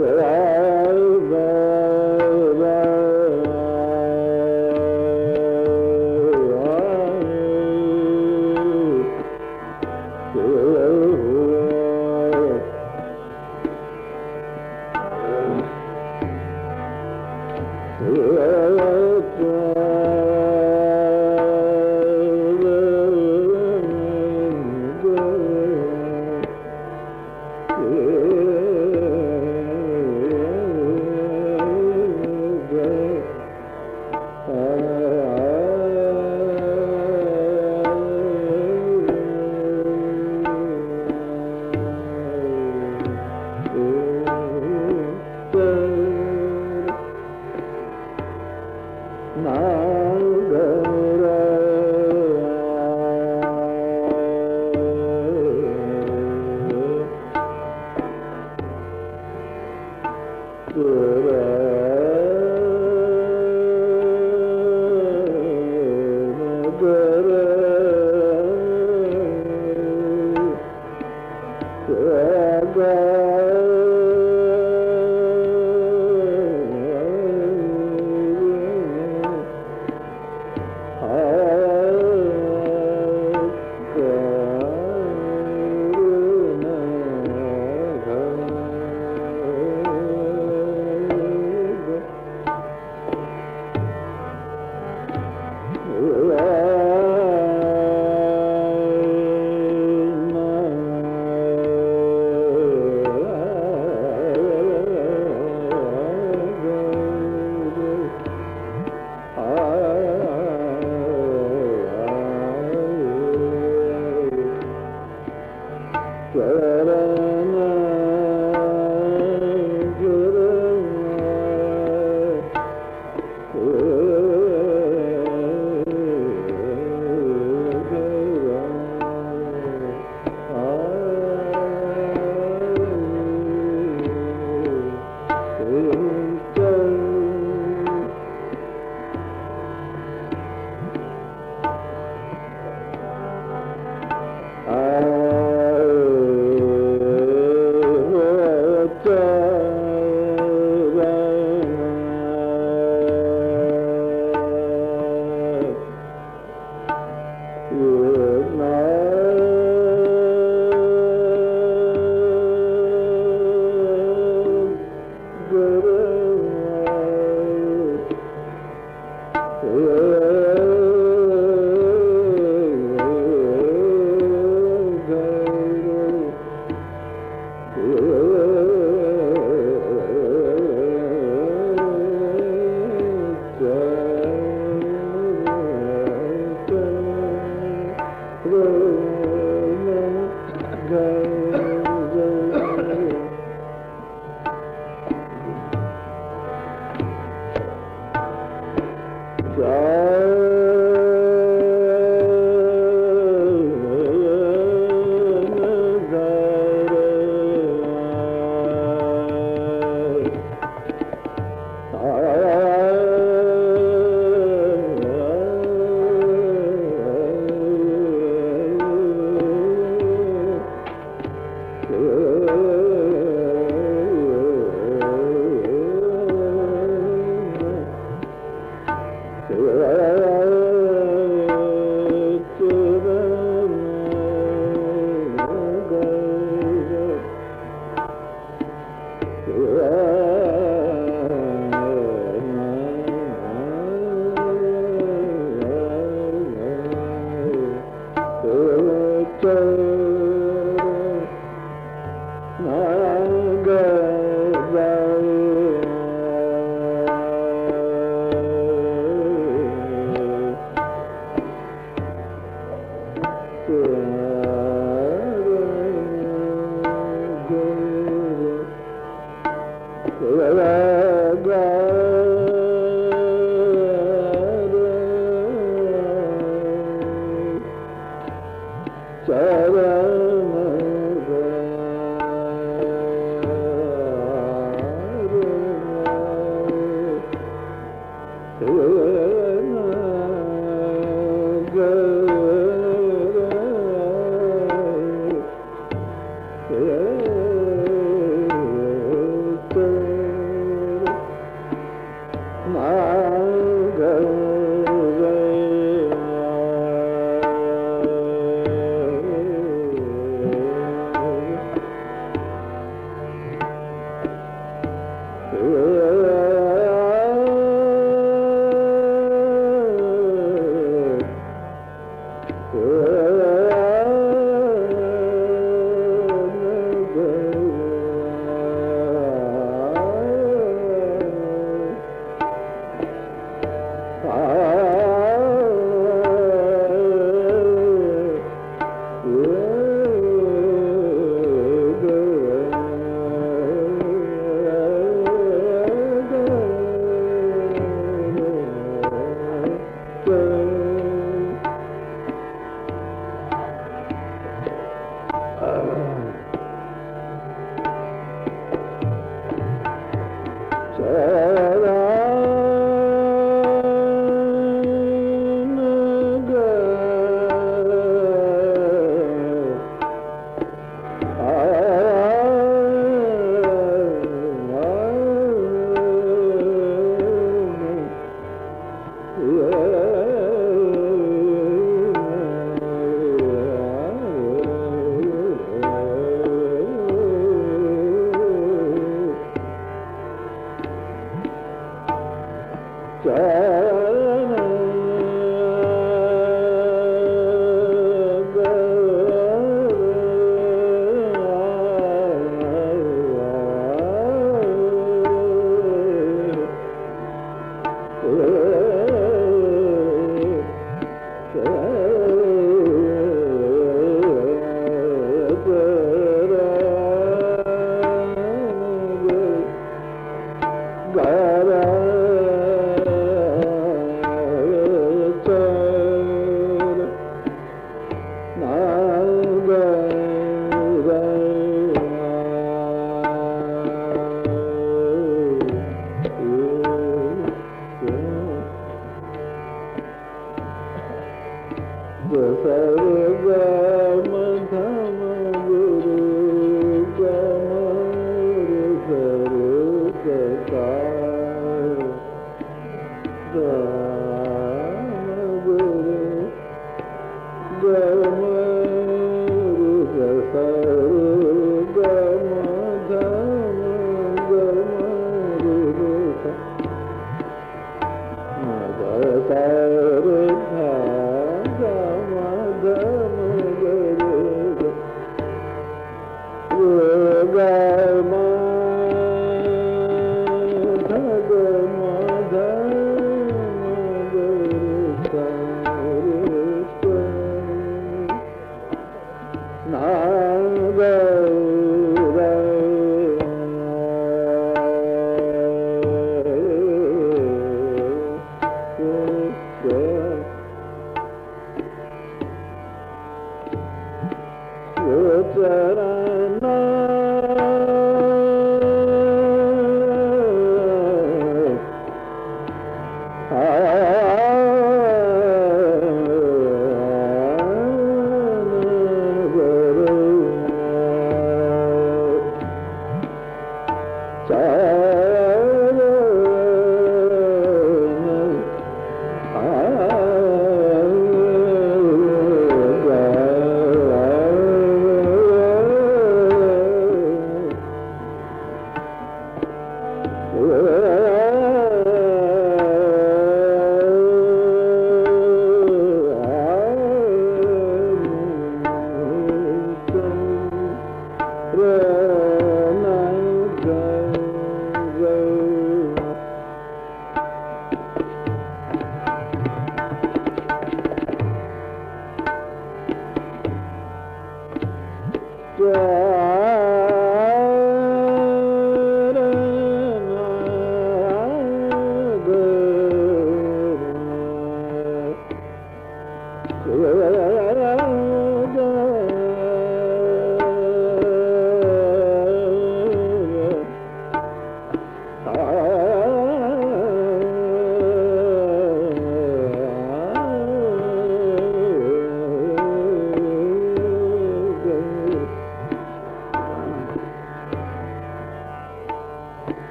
ಹೇಳ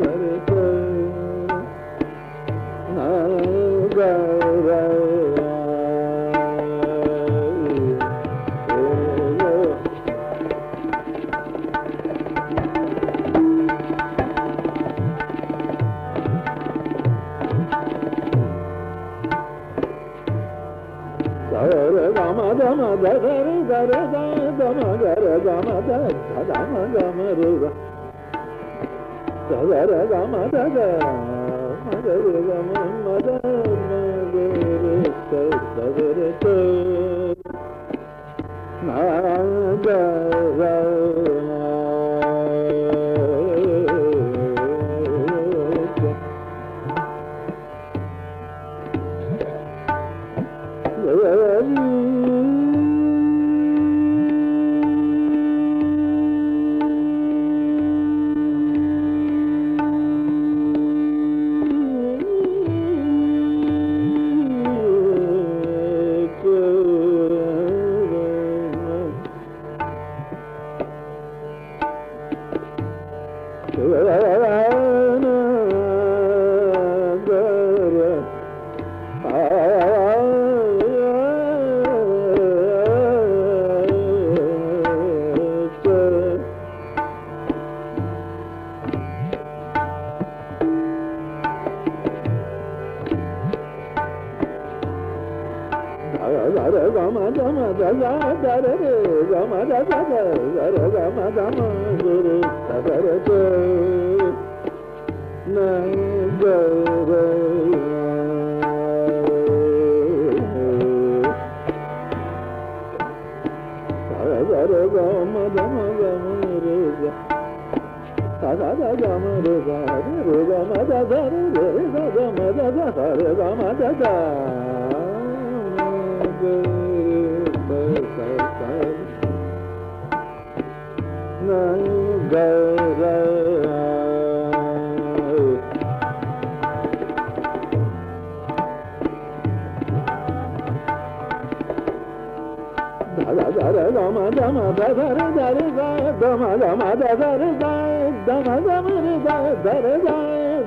Sagar ಮದದ మద ధరి ధరి గద మద హరి రమ దద దమ దమ దర దరి దమ దమ దరి దమ దమ దరి దరి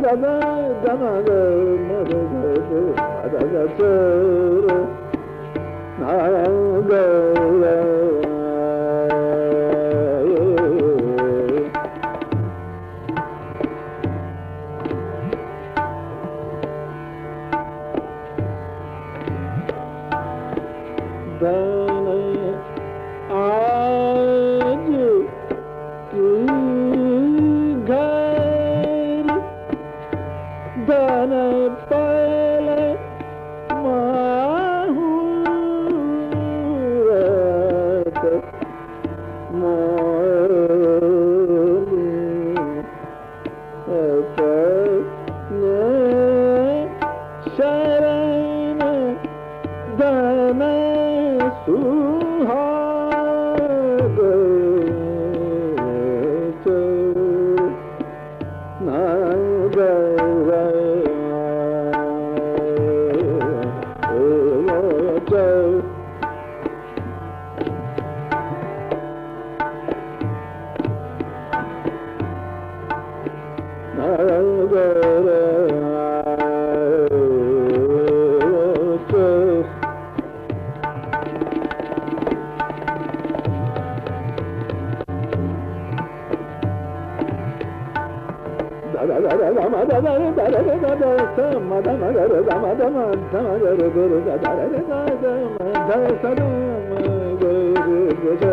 da da na da ma da da da da da da ನಾಗ దరి దరి గద మద మగరు మద మద మగరు గురు గద దరి గద మద సదు మగరు గుజ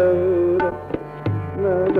నద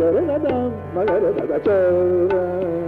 magara dada magara dada chora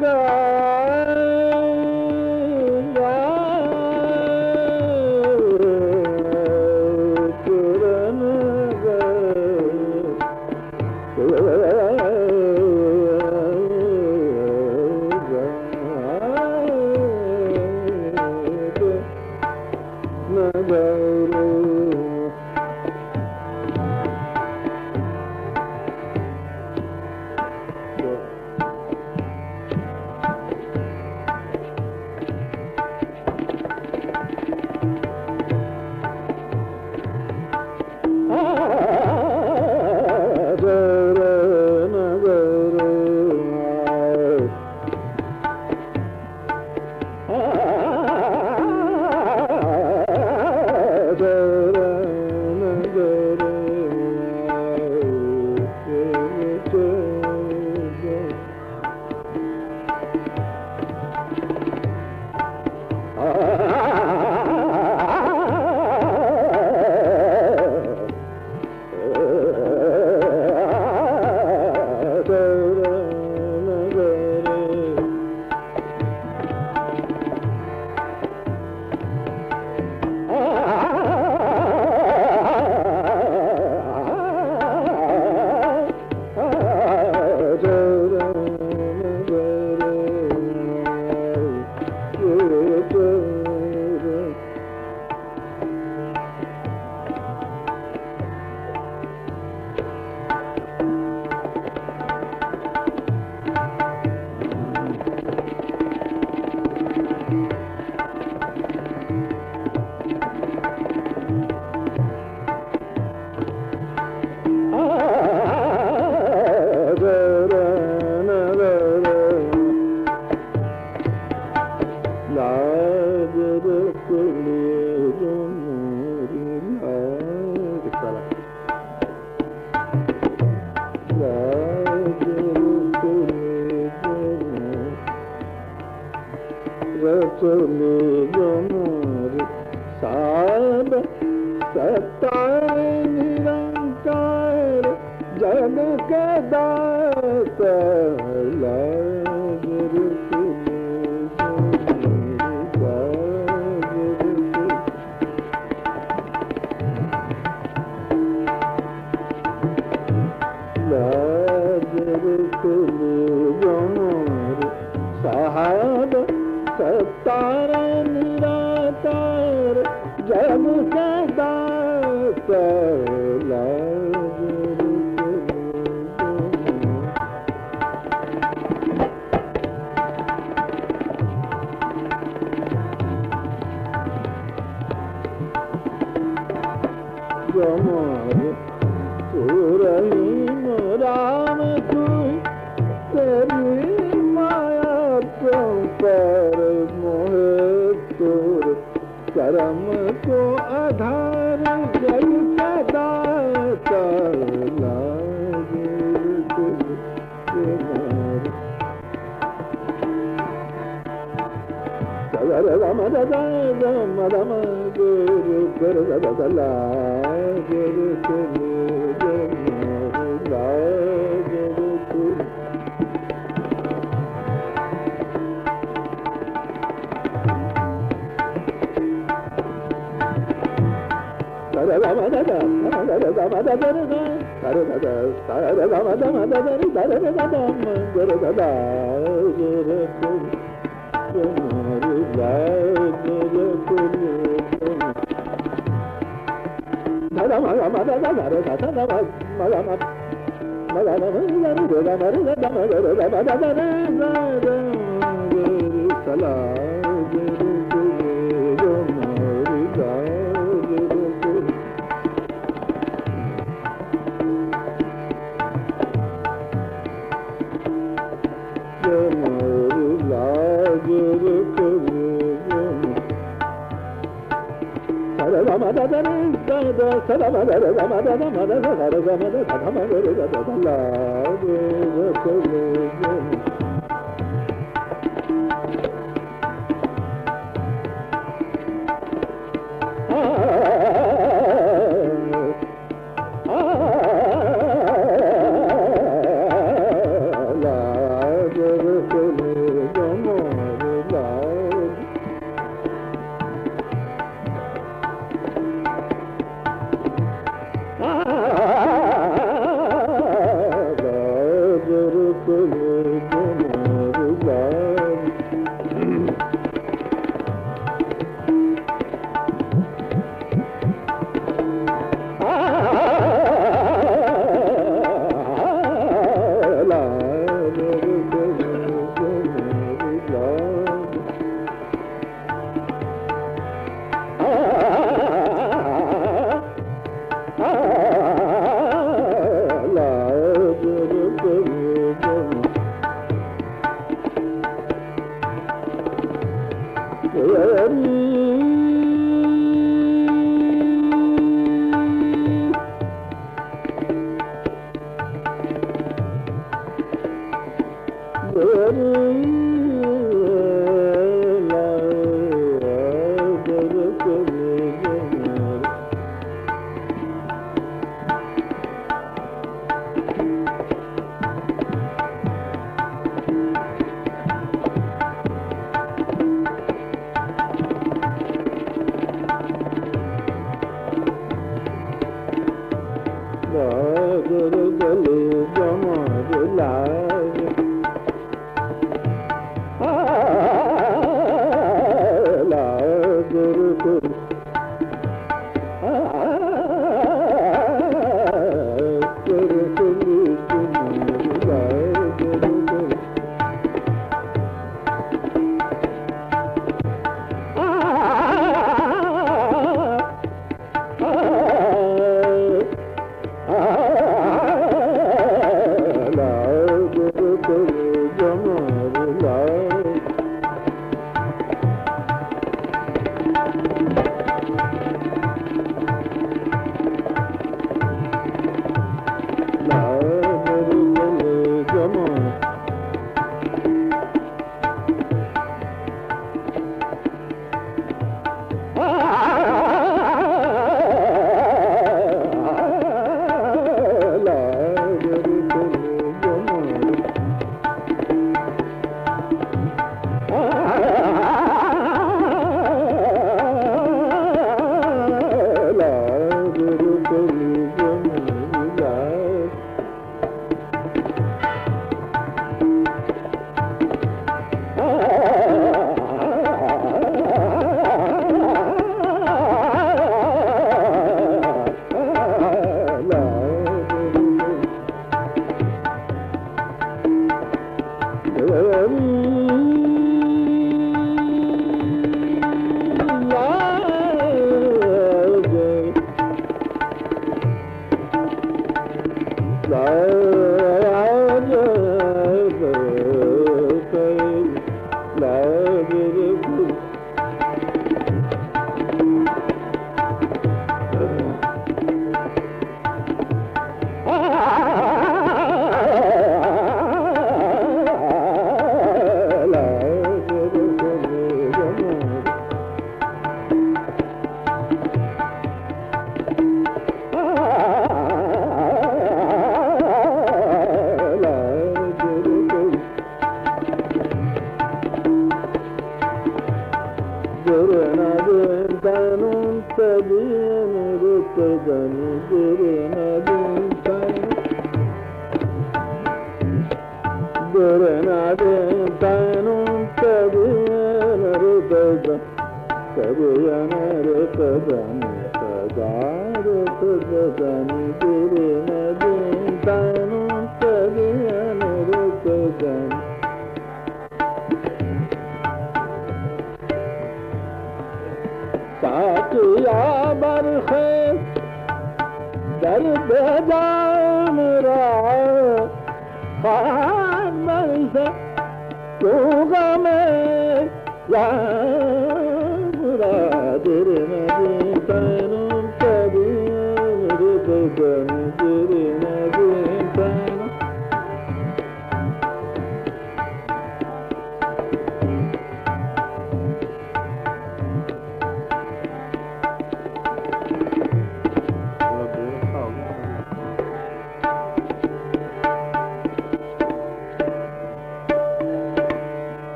ga da da da Sarama Thank you.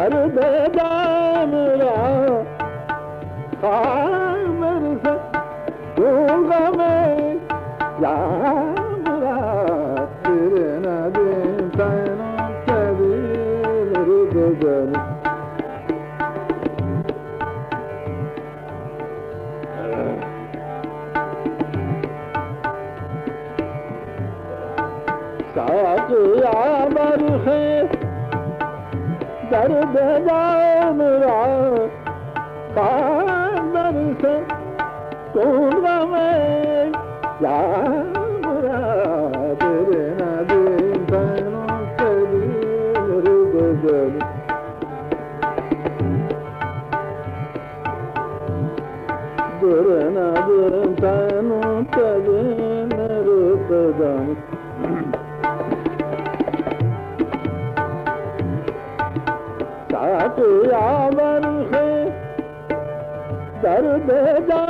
कर दे दाम राम درد دا من را کا بندا سُون रावण से कर बेदा